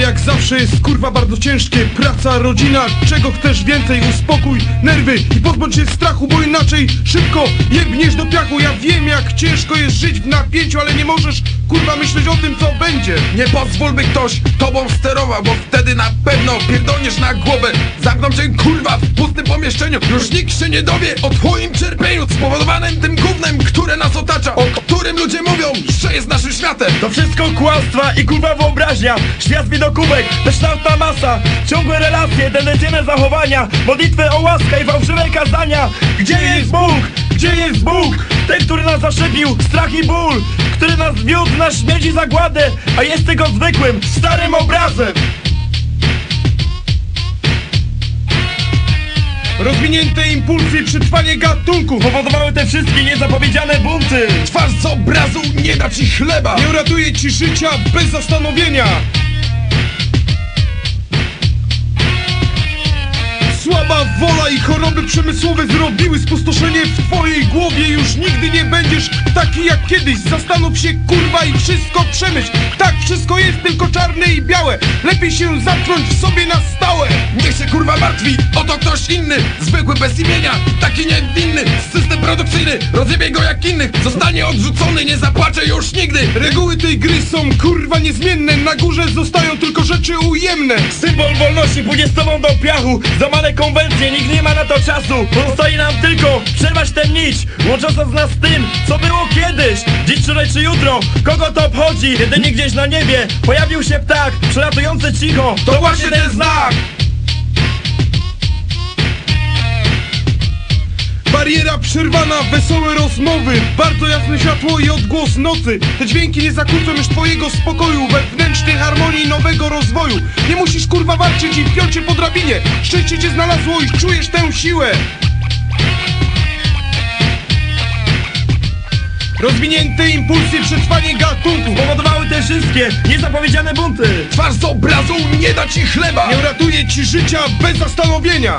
jak zawsze jest kurwa bardzo ciężkie. Praca, rodzina, czego chcesz więcej? Uspokój nerwy i pozbądź się strachu Bo inaczej szybko jebniesz do piachu. Ja wiem jak ciężko jest żyć w napięciu Ale nie możesz kurwa myśleć o tym co będzie. Nie pozwól by ktoś tobą sterował Bo wtedy na pewno pierdolniesz na głowę. Zamkną cię kurwa w pustym pomieszczeniu. Już nikt się nie dowie o twoim cierpieniu Spowodowanym tym gównem, które nas otacza. O którym ludzie mówią, że jest naszym światem. To wszystko kłamstwa i kurwa wyobraźnia. Świat widokówek, bezkształtna masa. Ciągłe relacje, tendencyjne zachowania. Modlitwy o łaskę i fałszywe kazania. Gdzie jest Bóg? Gdzie jest Bóg? Ten, który nas zaszczepił, strach i ból. Który nas wiódł na śmierć i zagładę A jest tylko zwykłym, starym obrazem Rozwinięte impulsy, przetrwanie gatunków Powodowały te wszystkie niezapowiedziane bunty. Twarz z obrazu nie da ci chleba Nie uratuje ci życia bez zastanowienia. Słaba wola i choroby przemysłowe zrobiły spustoszenie w twojej głowie. Już nigdy nie będziesz taki jak kiedyś. Zastanów się kurwa i wszystko przemyśl. Tak, wszystko jest tylko czarne i białe. Lepiej się zamknąć w sobie na stałe. Niech się kurwa martwi, oto ktoś inny Zwykły bez imienia, taki niewinny. System produkcyjny, rozjebie go jak innych. Zostanie odrzucony, nie zapłacze już nigdy. Reguły tej gry są kurwa niezmienne. Na górze zostają tylko rzeczy ujemne. Symbol wolności pójdzie z tobą do piachu. Zamane konwencje, nikt nie ma na to czasu. Pozostaje nam tylko przerwać tę nić Łącząca z nas z tym, co było kiedyś Dziś, wczoraj czy jutro, kogo to obchodzi? Jedynie gdzieś na niebie pojawił się ptak Przelatujący cicho, to, właśnie ten znak. Bariera przerwana, wesołe rozmowy Bardzo jasne światło i odgłos nocy. Te dźwięki nie zakłócą już twojego spokoju Wewnętrznej harmonii nowego rozwoju. Nie musisz kurwa walczyć i wpiąć się po drabinie. Szczęście cię znalazło i czujesz tę siłę Rozwinięte impulsy, przetrwanie gatunków Powodowały te wszystkie niezapowiedziane bunty. Twarz z obrazu nie da ci chleba. Nie uratuje ci życia bez zastanowienia